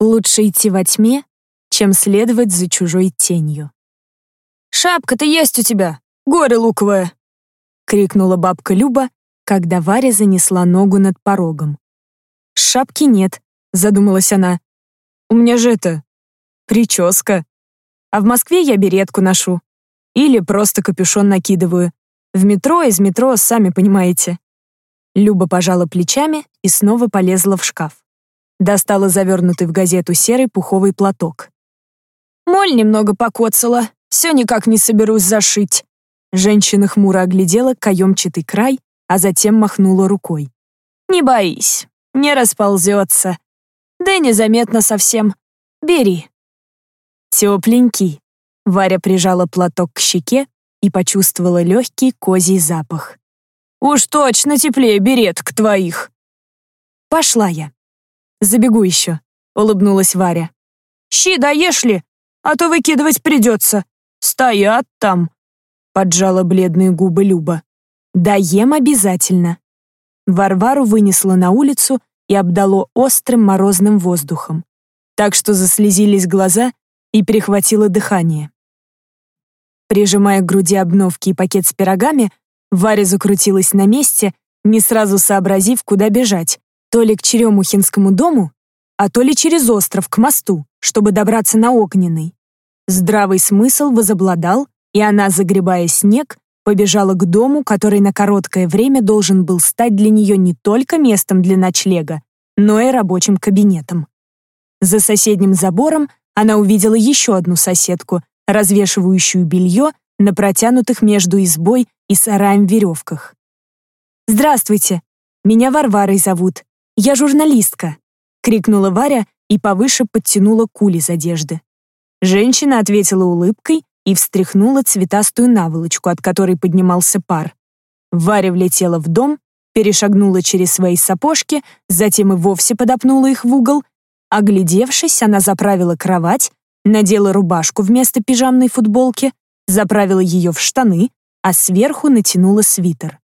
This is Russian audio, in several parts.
Лучше идти во тьме, чем следовать за чужой тенью. «Шапка-то есть у тебя, горе луковое!» — крикнула бабка Люба, когда Варя занесла ногу над порогом. «Шапки нет», — задумалась она. «У меня же это... прическа. А в Москве я беретку ношу. Или просто капюшон накидываю. В метро, из метро, сами понимаете». Люба пожала плечами и снова полезла в шкаф. Достала завернутый в газету серый пуховый платок. «Моль немного покоцала, все никак не соберусь зашить». Женщина хмуро оглядела каемчатый край, а затем махнула рукой. «Не боись, не расползется. Да и незаметно совсем. Бери». Тепленький. Варя прижала платок к щеке и почувствовала легкий козий запах. «Уж точно теплее береток твоих!» «Пошла я. Забегу еще», — улыбнулась Варя. «Щи даешь ли? А то выкидывать придется. Стоят там», — поджала бледные губы Люба. «Даем обязательно». Варвару вынесло на улицу и обдало острым морозным воздухом, так что заслезились глаза и перехватило дыхание. Прижимая к груди обновки и пакет с пирогами, Варя закрутилась на месте, не сразу сообразив, куда бежать, то ли к Черемухинскому дому, а то ли через остров к мосту, чтобы добраться на Огненный. Здравый смысл возобладал, и она, загребая снег, побежала к дому, который на короткое время должен был стать для нее не только местом для ночлега, но и рабочим кабинетом. За соседним забором она увидела еще одну соседку, развешивающую белье на протянутых между избой и сараем веревках. «Здравствуйте, меня Варварой зовут. Я журналистка», — крикнула Варя и повыше подтянула кули с одежды. Женщина ответила улыбкой и встряхнула цветастую наволочку, от которой поднимался пар. Варя влетела в дом, перешагнула через свои сапожки, затем и вовсе подопнула их в угол. Оглядевшись, она заправила кровать, надела рубашку вместо пижамной футболки, заправила ее в штаны, а сверху натянула свитер.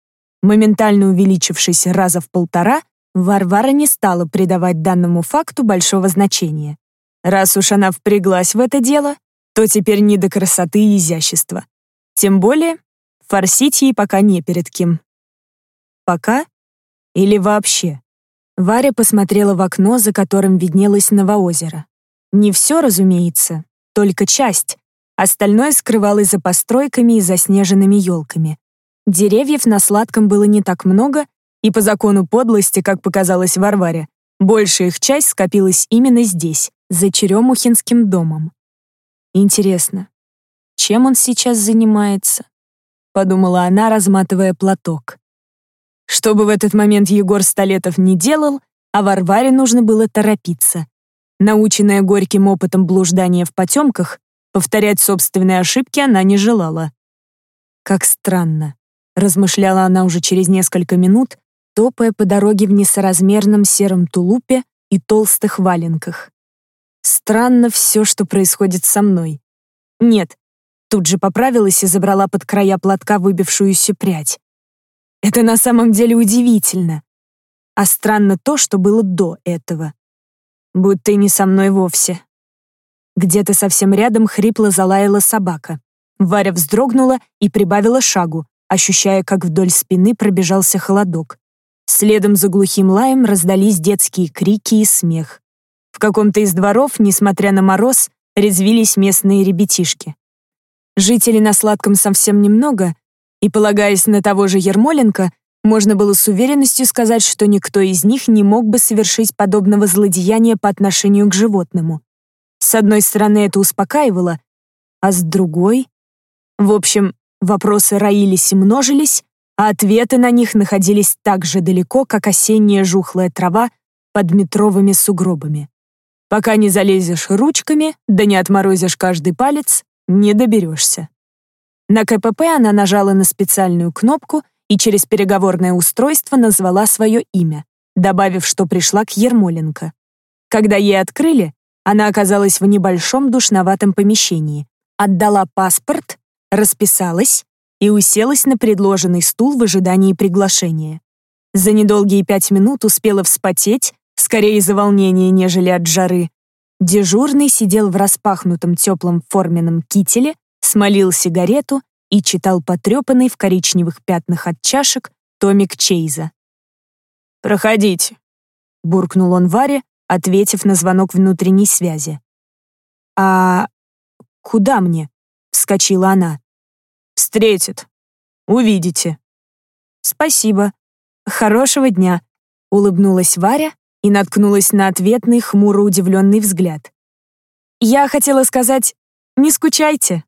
Моментально увеличившись раза в полтора, Варвара не стала придавать данному факту большого значения. Раз уж она впряглась в это дело, то теперь не до красоты и изящества. Тем более, форсить ей пока не перед кем. Пока? Или вообще? Варя посмотрела в окно, за которым виднелось Новоозеро. Не все, разумеется, только часть. Остальное скрывалось за постройками и заснеженными елками. Деревьев на Сладком было не так много, и по закону подлости, как показалось Варваре, большая их часть скопилась именно здесь, за Черемухинским домом. Интересно, чем он сейчас занимается? Подумала она, разматывая платок. Что бы в этот момент Егор Столетов не делал, а Варваре нужно было торопиться. Наученная горьким опытом блуждания в потемках, повторять собственные ошибки она не желала. Как странно, размышляла она уже через несколько минут, топая по дороге в несоразмерном сером тулупе и толстых валенках. Странно все, что происходит со мной. Нет, тут же поправилась и забрала под края платка выбившуюся прядь. Это на самом деле удивительно. А странно то, что было до этого. Будто и не со мной вовсе. Где-то совсем рядом хрипло залаяла собака. Варя вздрогнула и прибавила шагу, ощущая, как вдоль спины пробежался холодок. Следом за глухим лаем раздались детские крики и смех. В каком-то из дворов, несмотря на мороз, резвились местные ребятишки. Жителей на Сладком совсем немного, и, полагаясь на того же Ермоленко, можно было с уверенностью сказать, что никто из них не мог бы совершить подобного злодеяния по отношению к животному. С одной стороны, это успокаивало, а с другой... В общем, вопросы роились и множились, а ответы на них находились так же далеко, как осенняя жухлая трава под метровыми сугробами. Пока не залезешь ручками, да не отморозишь каждый палец, не доберешься. На КПП она нажала на специальную кнопку и через переговорное устройство назвала свое имя, добавив, что пришла к Ермоленко. Когда ей открыли, она оказалась в небольшом душноватом помещении, отдала паспорт, расписалась и уселась на предложенный стул в ожидании приглашения. За недолгие пять минут успела вспотеть, скорее из-за волнения, нежели от жары, Дежурный сидел в распахнутом теплом форменном кителе, смолил сигарету и читал потрепанный в коричневых пятнах от чашек томик Чейза. «Проходите», — буркнул он Варе, ответив на звонок внутренней связи. «А куда мне?» — вскочила она. «Встретит. Увидите». «Спасибо. Хорошего дня», — улыбнулась Варя и наткнулась на ответный хмуро удивленный взгляд. «Я хотела сказать, не скучайте».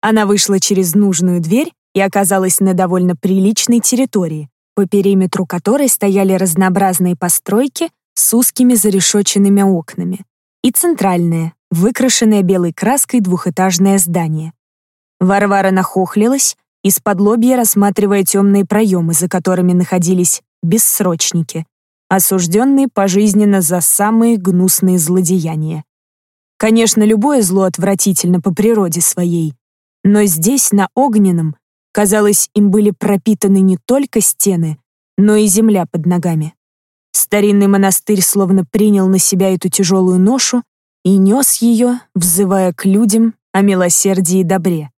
Она вышла через нужную дверь и оказалась на довольно приличной территории, по периметру которой стояли разнообразные постройки с узкими зарешоченными окнами и центральное, выкрашенное белой краской двухэтажное здание. Варвара нахохлилась, из-под лобья рассматривая темные проемы, за которыми находились бессрочники, осужденные пожизненно за самые гнусные злодеяния. Конечно, любое зло отвратительно по природе своей, но здесь, на Огненном, казалось, им были пропитаны не только стены, но и земля под ногами. Старинный монастырь словно принял на себя эту тяжелую ношу и нес ее, взывая к людям о милосердии и добре.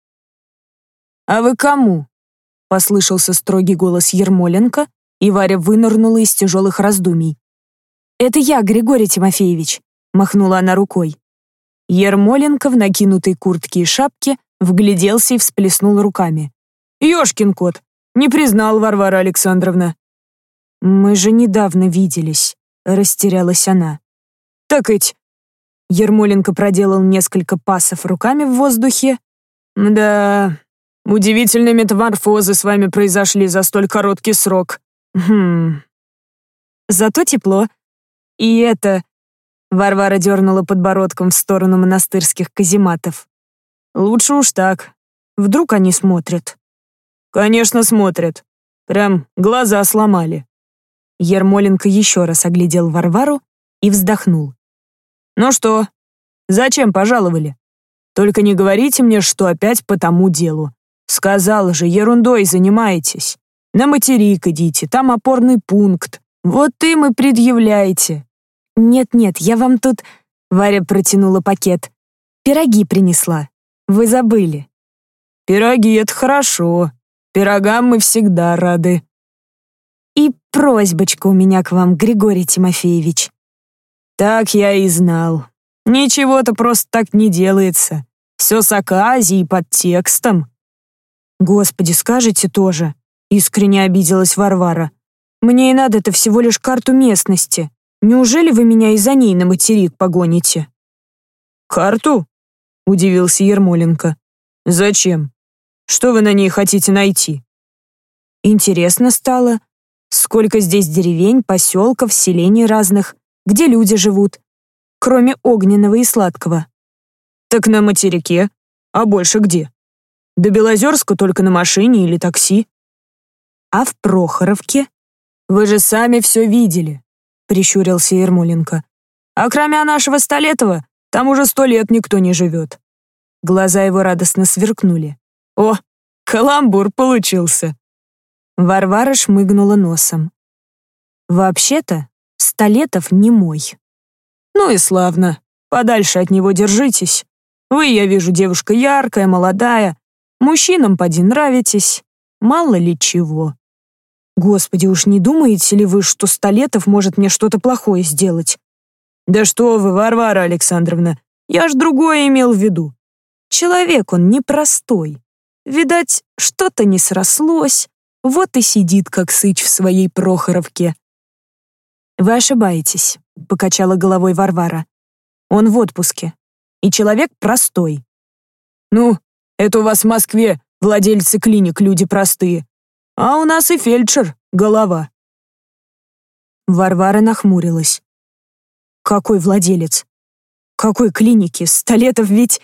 «А вы кому?» — послышался строгий голос Ермоленко, и Варя вынырнула из тяжелых раздумий. «Это я, Григорий Тимофеевич», — махнула она рукой. Ермоленко в накинутой куртке и шапке вгляделся и всплеснул руками. «Ёшкин кот! Не признал Варвара Александровна!» «Мы же недавно виделись», — растерялась она. «Так ведь...» Ермоленко проделал несколько пасов руками в воздухе. «Да, удивительные метаморфозы с вами произошли за столь короткий срок. Хм. Зато тепло. И это... Варвара дернула подбородком в сторону монастырских казематов. Лучше уж так. Вдруг они смотрят. Конечно, смотрят. Прям глаза сломали. Ермоленко еще раз оглядел Варвару и вздохнул. «Ну что, зачем пожаловали? Только не говорите мне, что опять по тому делу. Сказал же, ерундой занимаетесь. На материк идите, там опорный пункт. Вот им и предъявляете». «Нет-нет, я вам тут...» Варя протянула пакет. «Пироги принесла. Вы забыли». «Пироги — это хорошо. Пирогам мы всегда рады». «И просьбочка у меня к вам, Григорий Тимофеевич». «Так я и знал. Ничего-то просто так не делается. Все с оказией под текстом». «Господи, скажете тоже?» Искренне обиделась Варвара. «Мне и надо-то всего лишь карту местности. Неужели вы меня из-за ней на материк погоните?» «Карту?» — удивился Ермоленко. «Зачем? Что вы на ней хотите найти?» Интересно стало. Сколько здесь деревень, поселков, селений разных, где люди живут, кроме огненного и сладкого. Так на материке. А больше где? До Белозерска только на машине или такси. «А в Прохоровке?» «Вы же сами все видели», — прищурился Ермоленко. «А кроме нашего Столетова, там уже сто лет никто не живет». Глаза его радостно сверкнули. «О, каламбур получился!» Варвара шмыгнула носом. «Вообще-то, Столетов не мой». «Ну и славно. Подальше от него держитесь. Вы, я вижу, девушка яркая, молодая. Мужчинам поди нравитесь. Мало ли чего». Господи, уж не думаете ли вы, что Столетов может мне что-то плохое сделать? Да что вы, Варвара Александровна, я ж другое имел в виду. Человек он непростой. Видать, что-то не срослось, вот и сидит, как сыч в своей Прохоровке. Вы ошибаетесь, покачала головой Варвара. Он в отпуске. И человек простой. Ну, это у вас в Москве владельцы клиник люди простые. А у нас и фельдшер — голова». Варвара нахмурилась. «Какой владелец? Какой клиники? Столетов ведь...»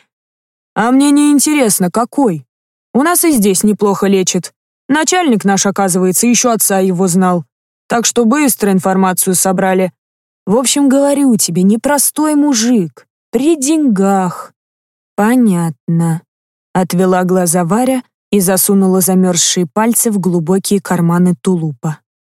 «А мне не интересно, какой. У нас и здесь неплохо лечат. Начальник наш, оказывается, еще отца его знал. Так что быстро информацию собрали. В общем, говорю тебе, непростой мужик. При деньгах». «Понятно», — отвела глаза Варя и засунула замерзшие пальцы в глубокие карманы тулупа.